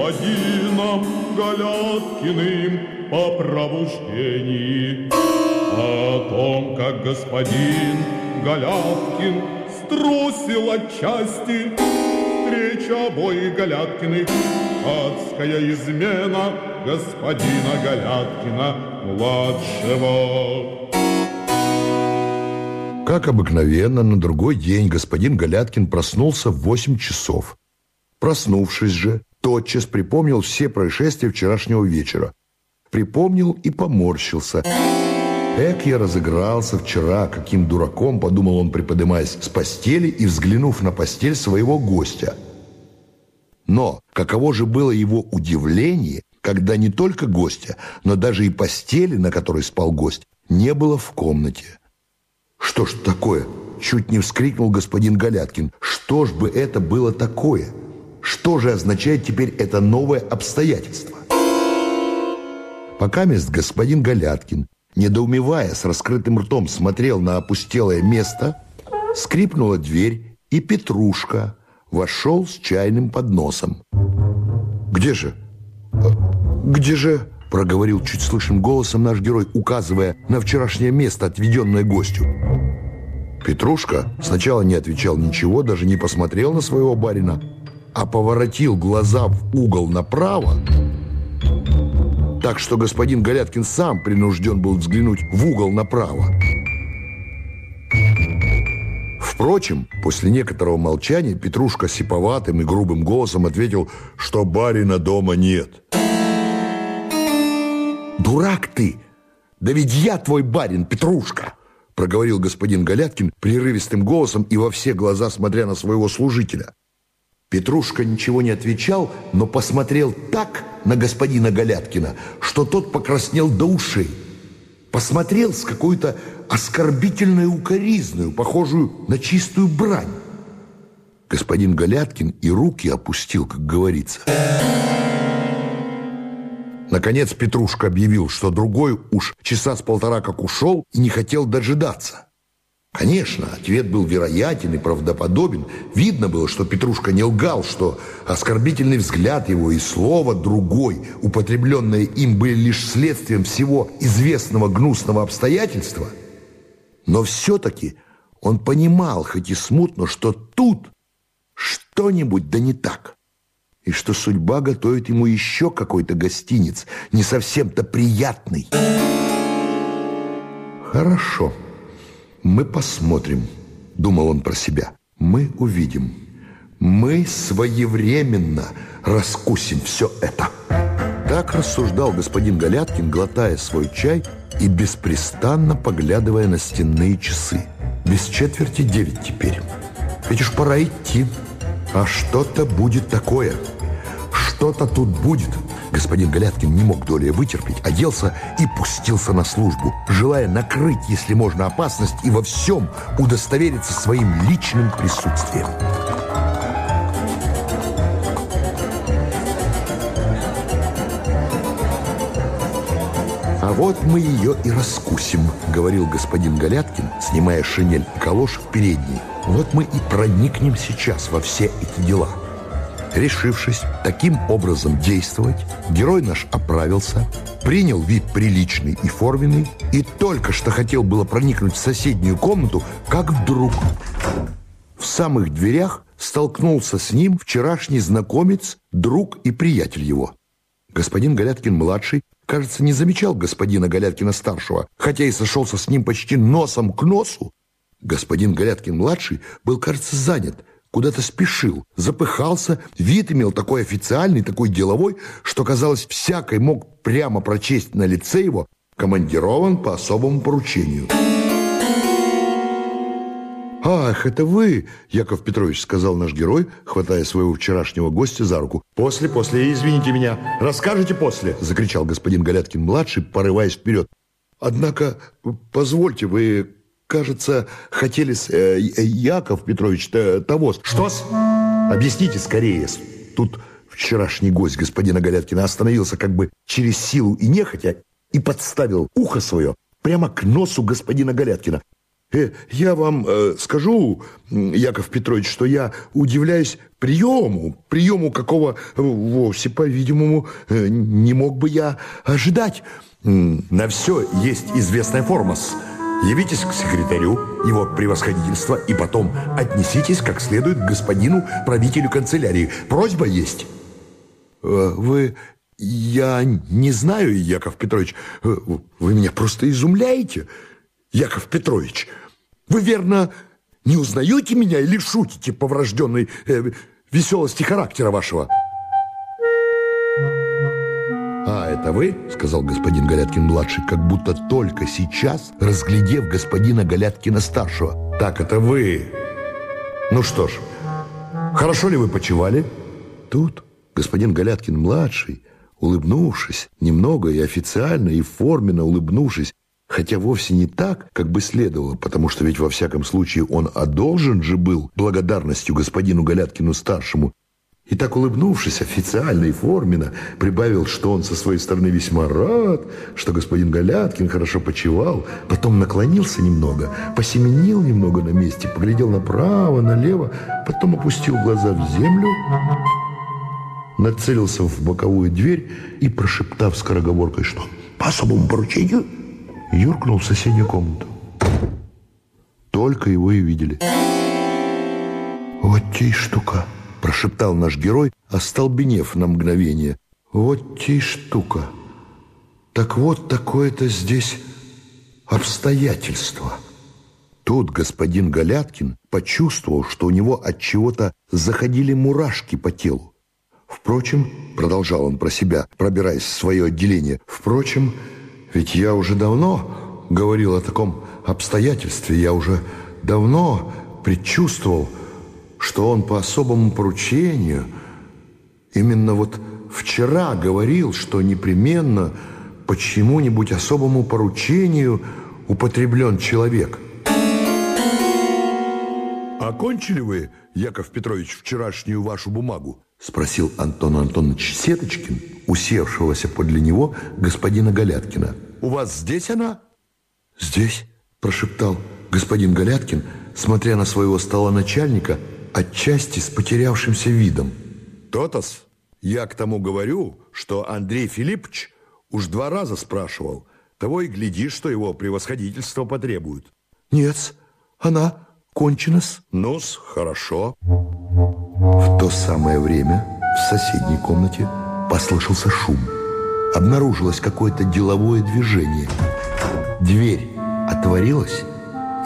господином Галяткиным по пробуждении. О том, как господин Галяткин струсил отчасти встреча обоих Галяткиных, адская измена господина Галяткина младшего. Как обыкновенно, на другой день господин Галяткин проснулся в 8 часов. Проснувшись же, тотчас припомнил все происшествия вчерашнего вечера. Припомнил и поморщился. Эк, я разыгрался вчера, каким дураком, подумал он, приподнимаясь с постели и взглянув на постель своего гостя. Но каково же было его удивление, когда не только гостя, но даже и постели, на которой спал гость, не было в комнате. «Что ж такое?» – чуть не вскрикнул господин Галяткин. «Что ж бы это было такое? Что же означает теперь это новое обстоятельство?» Пока мест господин Галяткин, недоумевая с раскрытым ртом, смотрел на опустелое место, скрипнула дверь, и Петрушка вошел с чайным подносом. «Где же? Где же?» проговорил чуть слышным голосом наш герой, указывая на вчерашнее место, отведенное гостю. Петрушка сначала не отвечал ничего, даже не посмотрел на своего барина, а поворотил глаза в угол направо, так что господин Галяткин сам принужден был взглянуть в угол направо. Впрочем, после некоторого молчания Петрушка сиповатым и грубым голосом ответил, что барина дома нет. «Дурак ты! Да ведь я твой барин, Петрушка!» проговорил господин Галяткин прерывистым голосом и во все глаза смотря на своего служителя. Петрушка ничего не отвечал, но посмотрел так на господина Галяткина, что тот покраснел до ушей. Посмотрел с какой-то оскорбительной укоризною, похожую на чистую брань. Господин Галяткин и руки опустил, как говорится. Наконец Петрушка объявил, что другой уж часа с полтора как ушел и не хотел дожидаться. Конечно, ответ был вероятен и правдоподобен. Видно было, что Петрушка не лгал, что оскорбительный взгляд его и слово другой, употребленное им, были лишь следствием всего известного гнусного обстоятельства. Но все-таки он понимал, хоть и смутно, что тут что-нибудь да не так и что судьба готовит ему еще какой-то гостиниц, не совсем-то приятный. «Хорошо, мы посмотрим», — думал он про себя. «Мы увидим. Мы своевременно раскусим все это». Так рассуждал господин Галяткин, глотая свой чай и беспрестанно поглядывая на стенные часы. Без четверти девять теперь. Ведь уж пора идти. А что-то будет такое. Что-то тут будет. Господин Галяткин не мог долей вытерпеть, оделся и пустился на службу, желая накрыть, если можно, опасность и во всем удостовериться своим личным присутствием. «А вот мы ее и раскусим», — говорил господин Галяткин, снимая шинель калош в передней. «Вот мы и проникнем сейчас во все эти дела». Решившись таким образом действовать, герой наш оправился, принял вид приличный и форменный и только что хотел было проникнуть в соседнюю комнату, как вдруг в самых дверях столкнулся с ним вчерашний знакомец, друг и приятель его. Господин Галяткин-младший, кажется, не замечал господина Галяткина-старшего, хотя и сошелся с ним почти носом к носу. Господин Галяткин-младший был, кажется, занят – куда-то спешил, запыхался, вид имел такой официальный, такой деловой, что, казалось, всякой мог прямо прочесть на лице его «командирован по особому поручению». «Ах, это вы, Яков Петрович», — сказал наш герой, хватая своего вчерашнего гостя за руку. «После, после, извините меня, расскажете после», — закричал господин Галяткин-младший, порываясь вперед. «Однако, позвольте, вы кажется, хотели с э, Яков Петрович того. Что-с? Объясните скорее. Тут вчерашний гость господина Галяткина остановился как бы через силу и нехотя и подставил ухо свое прямо к носу господина Галяткина. Э, я вам э, скажу, Яков Петрович, что я удивляюсь приему, приему какого э, вовсе, по-видимому, э, не мог бы я ожидать. На все есть известная форма. Явитесь к секретарю, его превосходительства, и потом отнеситесь как следует к господину правителю канцелярии. Просьба есть. Э, вы... Я не знаю, Яков Петрович, вы меня просто изумляете, Яков Петрович. Вы, верно, не узнаете меня или шутите по врожденной э, веселости характера вашего? «А, это вы?» — сказал господин Галяткин-младший, как будто только сейчас, разглядев господина Галяткина-старшего. «Так, это вы. Ну что ж, хорошо ли вы почевали?» Тут господин Галяткин-младший, улыбнувшись, немного и официально, и форменно улыбнувшись, хотя вовсе не так, как бы следовало, потому что ведь во всяком случае он одолжен же был благодарностью господину Галяткину-старшему, и так улыбнувшись официально и форменно, прибавил, что он со своей стороны весьма рад, что господин Галяткин хорошо почевал, потом наклонился немного, посеменил немного на месте, поглядел направо, налево, потом опустил глаза в землю, нацелился в боковую дверь и, прошептав скороговоркой, что по особому поручению юркнул в соседнюю комнату. Только его и видели. «Вот те штука!» – прошептал наш герой, остолбенев на мгновение. «Вот те штука! Так вот такое-то здесь обстоятельство!» Тут господин Галяткин почувствовал, что у него от чего-то заходили мурашки по телу. Впрочем, продолжал он про себя, пробираясь в свое отделение, впрочем, ведь я уже давно говорил о таком обстоятельстве, я уже давно предчувствовал, что он по особому поручению именно вот вчера говорил, что непременно по чему-нибудь особому поручению употреблен человек. «Окончили вы, Яков Петрович, вчерашнюю вашу бумагу?» Спросил Антон Антонович Сеточкин, усевшегося подле него господина Галяткина. «У вас здесь она?» «Здесь», прошептал господин Галяткин, смотря на своего стола начальника, отчасти с потерявшимся видом. «Тотос, я к тому говорю, что Андрей Филиппович уж два раза спрашивал, того и гляди, что его превосходительство потребует». «Нет, она кончена-с». «Ну-с, хорошо». В то самое время в соседней комнате послышался шум. Обнаружилось какое-то деловое движение. Дверь отворилась,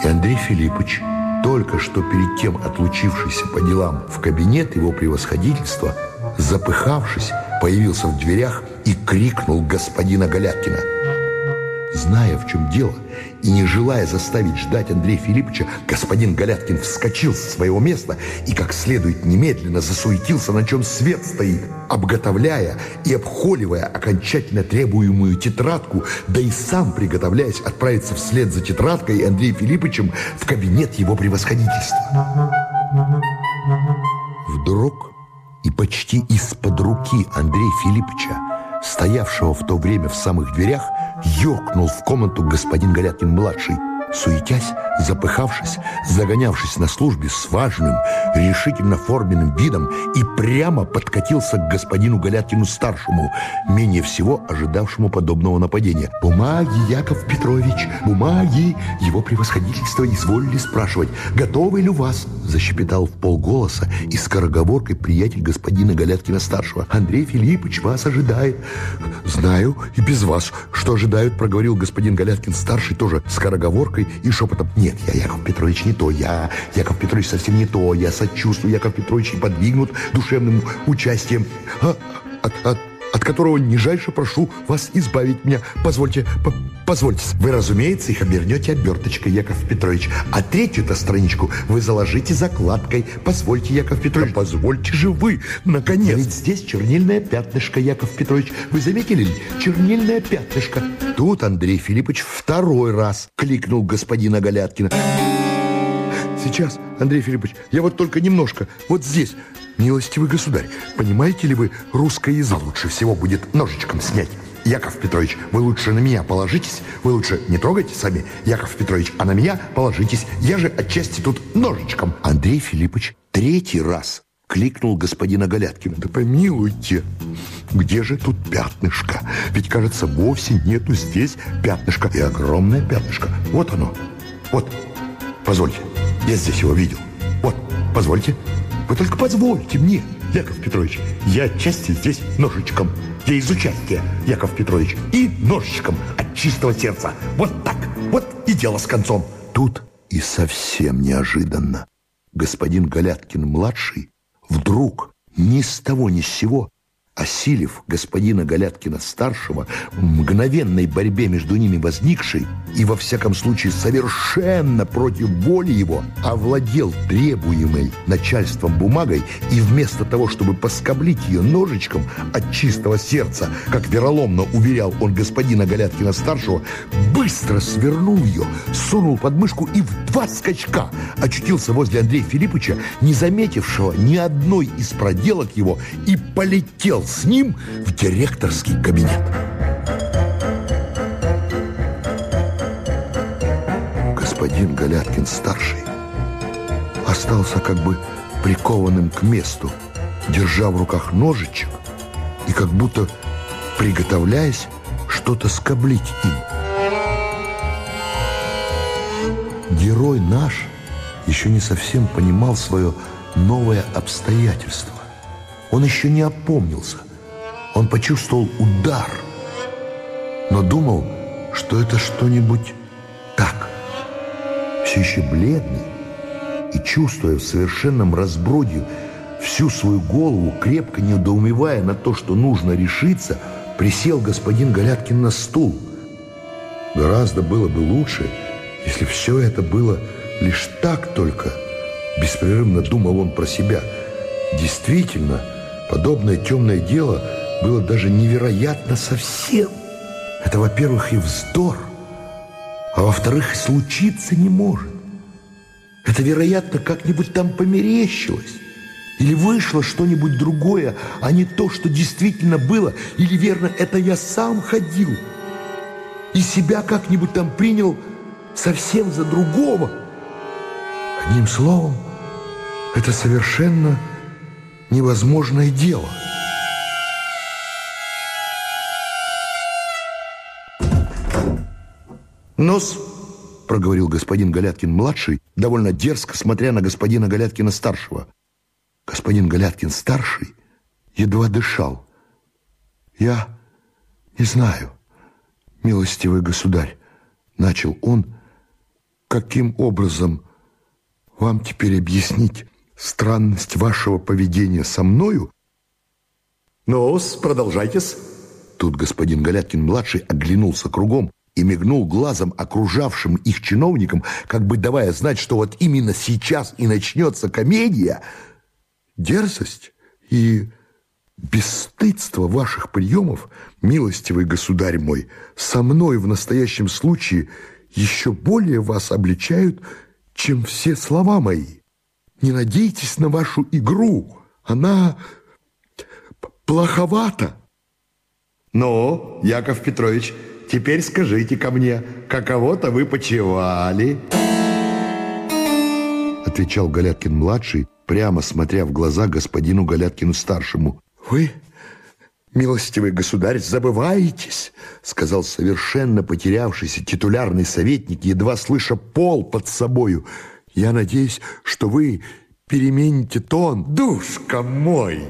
и Андрей Филиппович, только что перед тем отлучившийся по делам в кабинет его превосходительства, запыхавшись, появился в дверях и крикнул господина Галяткина – Зная, в чем дело, и не желая заставить ждать Андрея Филипповича, господин Галяткин вскочил с своего места и как следует немедленно засуетился, на чем свет стоит, обготовляя и обхоливая окончательно требуемую тетрадку, да и сам приготовляясь отправиться вслед за тетрадкой Андреем Филипповичем в кабинет его превосходительства. Вдруг и почти из-под руки Андрея Филипповича, стоявшего в то время в самых дверях, юркнул в комнату господин Галяткин-младший, суетясь, запыхавшись, загонявшись на службе с важным, решительно форменным видом и прямо подкатился к господину Галяткину-старшему, менее всего ожидавшему подобного нападения. «Бумаги, Яков Петрович, бумаги!» Его превосходительство изволили спрашивать, «Готовы ли у вас?» Защепетал в полголоса и скороговоркой приятель господина Галяткина-старшего. «Андрей Филиппович вас ожидает». «Знаю и без вас, что ожидают», проговорил господин Галяткин-старший тоже скороговоркой и шепотом. Нет, я, Яков Петрович, не то. Я, Яков Петрович, совсем не то. Я сочувствую, Яков Петрович, подвигнут душевным участием, а, от, от, от которого нижайше прошу вас избавить меня. Позвольте, по, позвольте. Вы, разумеется, их обернете оберточкой, Яков Петрович. А третью-то страничку вы заложите закладкой. Позвольте, Яков Петрович. Да позвольте же вы, наконец. Ведь здесь чернильное пятнышко, Яков Петрович. Вы заметили ли? Чернильное пятнышко. Тут Андрей Филиппович второй раз кликнул господина Галяткина. Сейчас, Андрей Филиппович, я вот только немножко, вот здесь. Милостивый государь, понимаете ли вы русский язык? Лучше всего будет ножичком снять. Яков Петрович, вы лучше на меня положитесь. Вы лучше не трогайте сами, Яков Петрович, а на меня положитесь. Я же отчасти тут ножичком. Андрей Филиппович третий раз кликнул господина Галяткина. Да помилуйте, где же тут пятнышко? Ведь, кажется, вовсе нету здесь пятнышка. И огромное пятнышко. Вот оно. Вот. Позвольте. Я здесь его видел. Вот. Позвольте. Вы только позвольте мне, Яков Петрович. Я отчасти здесь ножичком. Я из участия, Яков Петрович. И ножичком от чистого сердца. Вот так. Вот и дело с концом. Тут и совсем неожиданно. Господин Галяткин-младший вдруг ни с того ни с сего осилив господина Галяткина-старшего в мгновенной борьбе между ними возникшей и, во всяком случае, совершенно против воли его, овладел требуемой начальством бумагой и вместо того, чтобы поскоблить ее ножичком от чистого сердца, как вероломно уверял он господина Галяткина-старшего, быстро свернул ее, сунул под мышку и в два скачка очутился возле Андрея Филипповича, не заметившего ни одной из проделок его, и полетел с ним в директорский кабинет. Господин Галяткин-старший остался как бы прикованным к месту, держа в руках ножичек и как будто приготовляясь что-то скоблить им. Герой наш еще не совсем понимал свое новое обстоятельство. Он еще не опомнился. Он почувствовал удар, но думал, что это что-нибудь так. Все еще бледный и чувствуя в совершенном разброде всю свою голову, крепко недоумевая на то, что нужно решиться, присел господин Галяткин на стул. Гораздо было бы лучше, если все это было лишь так только, беспрерывно думал он про себя. Действительно, Подобное темное дело было даже невероятно совсем. Это, во-первых, и вздор, а во-вторых, и случиться не может. Это, вероятно, как-нибудь там померещилось. Или вышло что-нибудь другое, а не то, что действительно было. Или, верно, это я сам ходил. И себя как-нибудь там принял совсем за другого. Одним словом, это совершенно невозможное дело. «Нос!» – проговорил господин Галяткин-младший, довольно дерзко смотря на господина Галяткина-старшего. Господин Галяткин-старший едва дышал. «Я не знаю, милостивый государь», – начал он, – «каким образом вам теперь объяснить странность вашего поведения со мною? ну продолжайтесь. Тут господин Галяткин-младший оглянулся кругом и мигнул глазом окружавшим их чиновникам, как бы давая знать, что вот именно сейчас и начнется комедия. Дерзость и бесстыдство ваших приемов, милостивый государь мой, со мной в настоящем случае еще более вас обличают, чем все слова мои. Не надейтесь на вашу игру. Она плоховата. Ну, Яков Петрович, теперь скажите ко мне, каково-то вы почевали? Отвечал Галяткин-младший, прямо смотря в глаза господину Галяткину-старшему. Вы, милостивый государь, забываетесь, сказал совершенно потерявшийся титулярный советник, едва слыша пол под собою. Я надеюсь, что вы перемените тон, душка мой!»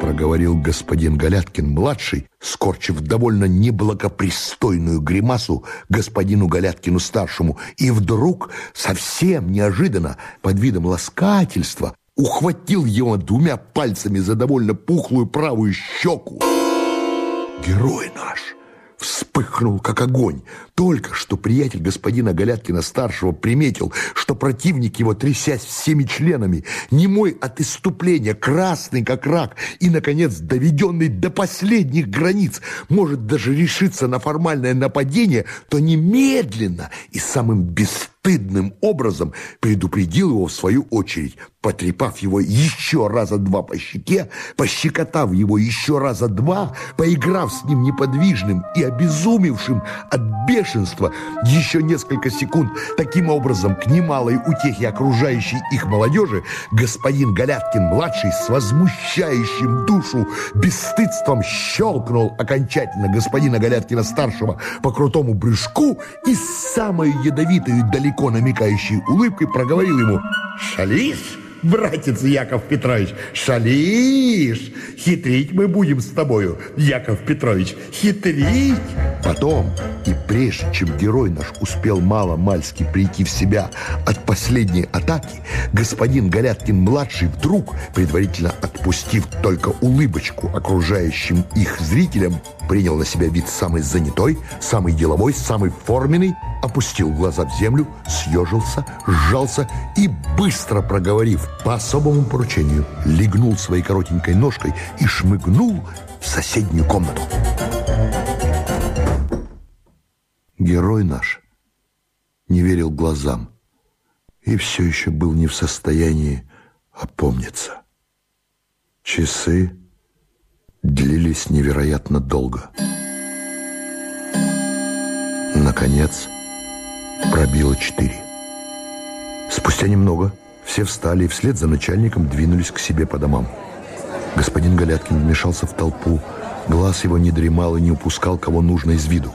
Проговорил господин Галяткин-младший, скорчив довольно неблагопристойную гримасу господину Галяткину-старшему, и вдруг, совсем неожиданно, под видом ласкательства, ухватил его двумя пальцами за довольно пухлую правую щеку. «Герой наш!» Вспыхнул, как огонь. Только что приятель господина Галяткина-старшего приметил, что противник его, трясясь всеми членами, немой от иступления, красный, как рак, и, наконец, доведенный до последних границ, может даже решиться на формальное нападение, то немедленно и самым бесстыдным бесстыдным образом предупредил его в свою очередь, потрепав его еще раза два по щеке, пощекотав его еще раза два, поиграв с ним неподвижным и обезумевшим от бешенства еще несколько секунд. Таким образом, к немалой утехе окружающей их молодежи, господин Галяткин-младший с возмущающим душу бесстыдством щелкнул окончательно господина Галяткина-старшего по крутому брюшку и с самой ядовитой далеко намекающей улыбкой проговорил ему «Шалишь?» братец Яков Петрович, шалишь. Хитрить мы будем с тобою, Яков Петрович, хитрить. Потом, и прежде чем герой наш успел мало-мальски прийти в себя от последней атаки, господин Галяткин-младший вдруг, предварительно отпустив только улыбочку окружающим их зрителям, принял на себя вид самый занятой, самый деловой, самый форменный, опустил глаза в землю, съежился, сжался и, быстро проговорив по особому поручению, легнул своей коротенькой ножкой и шмыгнул в соседнюю комнату. Герой наш не верил глазам и все еще был не в состоянии опомниться. Часы длились невероятно долго. Наконец, пробило четыре. Спустя немного все встали и вслед за начальником двинулись к себе по домам. Господин Галяткин вмешался в толпу, глаз его не дремал и не упускал кого нужно из виду.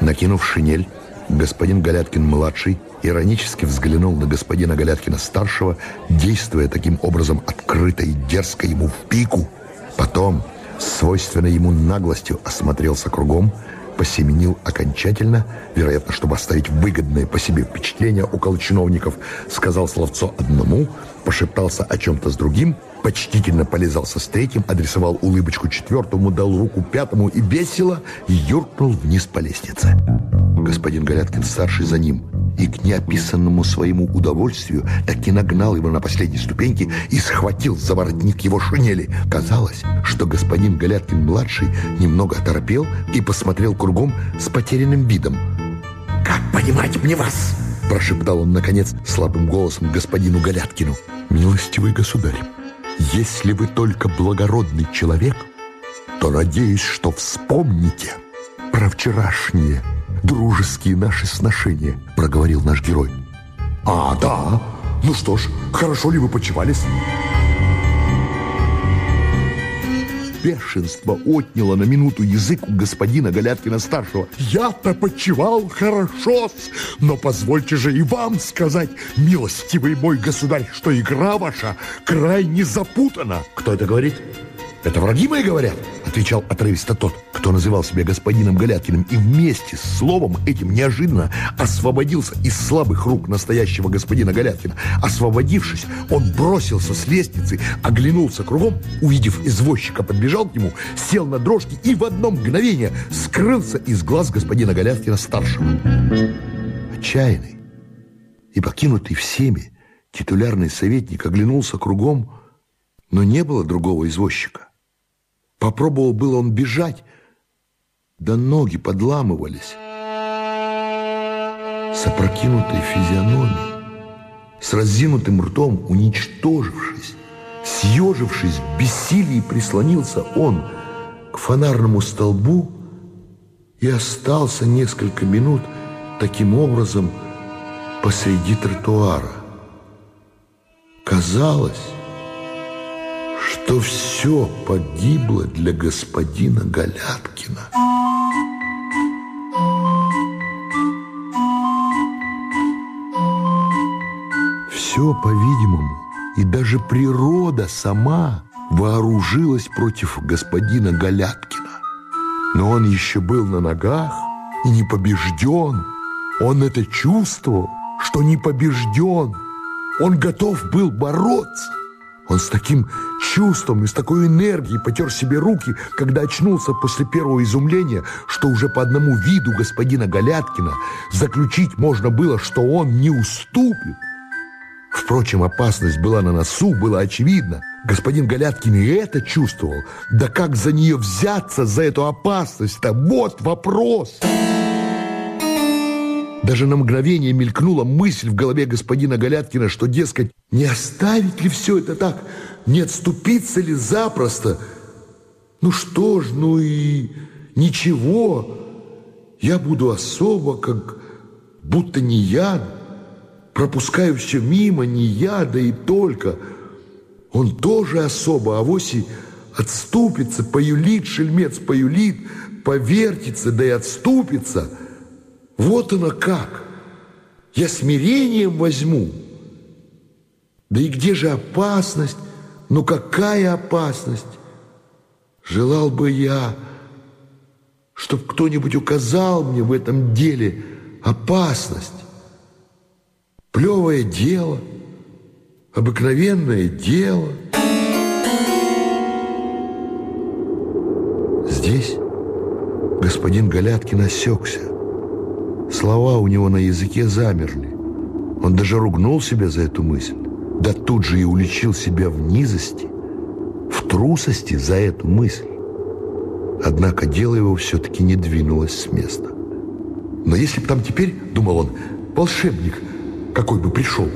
Накинув шинель, господин Галяткин-младший иронически взглянул на господина Галяткина-старшего, действуя таким образом открыто и дерзко ему в пику. Потом, свойственно ему наглостью, осмотрелся кругом, посеменил окончательно, вероятно, чтобы оставить выгодное по себе впечатление около чиновников, сказал словцо одному, пошептался о чем-то с другим, почтительно полезался с третьим, адресовал улыбочку четвертому, дал руку пятому и весело юркнул вниз по лестнице. Господин Галяткин-старший за ним и к неописанному своему удовольствию таки нагнал его на последней ступеньке и схватил за воротник его шинели. Казалось, что господин Галяткин-младший немного оторопел и посмотрел кругом с потерянным видом. «Как понимать мне вас?» прошептал он, наконец, слабым голосом господину Галяткину. «Милостивый государь, если вы только благородный человек, то надеюсь, что вспомните про вчерашние дружеские наши сношения», проговорил наш герой. «А, да? Ну что ж, хорошо ли вы почивались?» бешенство отняло на минуту язык у господина Галяткина-старшего. «Я-то почевал хорошо но позвольте же и вам сказать, милостивый мой государь, что игра ваша крайне запутана». «Кто это говорит?» «Это враги мои говорят», — отвечал отрывисто тот, кто называл себя господином Галяткиным, и вместе с словом этим неожиданно освободился из слабых рук настоящего господина Галяткина. Освободившись, он бросился с лестницы, оглянулся кругом, увидев извозчика, подбежал к нему, сел на дрожки и в одно мгновение скрылся из глаз господина Галяткина-старшего. Отчаянный и покинутый всеми, титулярный советник оглянулся кругом, но не было другого извозчика. Попробовал было он бежать, да ноги подламывались. С физиономией, с разинутым ртом, уничтожившись, съежившись в бессилии, прислонился он к фонарному столбу и остался несколько минут таким образом посреди тротуара. Казалось, что все погибло для господина Галяткина. Все, по-видимому, и даже природа сама вооружилась против господина Галяткина. Но он еще был на ногах и не побежден. Он это чувствовал, что не побежден. Он готов был бороться. Он с таким чувством и с такой энергией потер себе руки, когда очнулся после первого изумления, что уже по одному виду господина Галяткина заключить можно было, что он не уступит. Впрочем, опасность была на носу, было очевидно. Господин Галяткин и это чувствовал. Да как за нее взяться, за эту опасность-то? Вот вопрос! Даже на мгновение мелькнула мысль в голове господина Галяткина, что, дескать, не оставить ли все это так, не отступиться ли запросто. Ну что ж, ну и ничего, я буду особо, как будто не я, пропускаю все мимо, не я, да и только. Он тоже особо, а вовсе отступится, поюлит, шельмец поюлит, повертится, да и отступится. Вот оно как. Я смирением возьму. Да и где же опасность? Ну какая опасность? Желал бы я, чтоб кто-нибудь указал мне в этом деле опасность. Плевое дело, обыкновенное дело. Здесь господин Галяткин осекся. Слова у него на языке замерли. Он даже ругнул себя за эту мысль. Да тут же и уличил себя в низости, в трусости за эту мысль. Однако дело его все-таки не двинулось с места. Но если бы там теперь, думал он, волшебник какой бы пришел,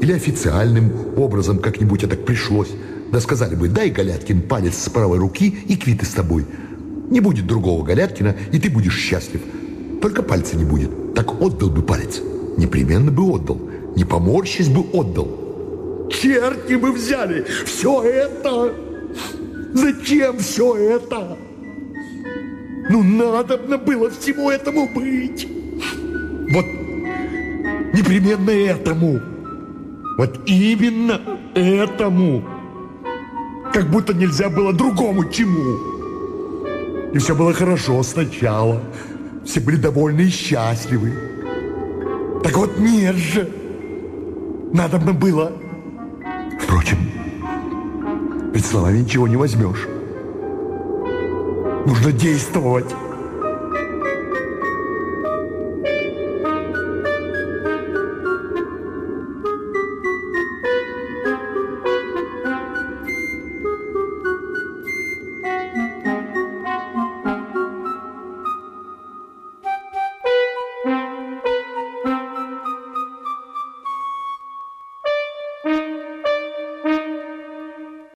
или официальным образом как-нибудь это пришлось, да сказали бы, дай, Галяткин, палец с правой руки и квиты с тобой. Не будет другого Галяткина, и ты будешь счастлив. Только пальца не будет. Так отдал бы палец. Непременно бы отдал. Не поморщись бы отдал. Черти бы взяли все это! Зачем все это? Ну, надобно было всему этому быть. Вот непременно этому. Вот именно этому. Как будто нельзя было другому чему. И все было хорошо сначала. Все были довольны и счастливы. Так вот нет же. Надобно было. Впрочем, ведь словами ничего не возьмешь. Нужно действовать.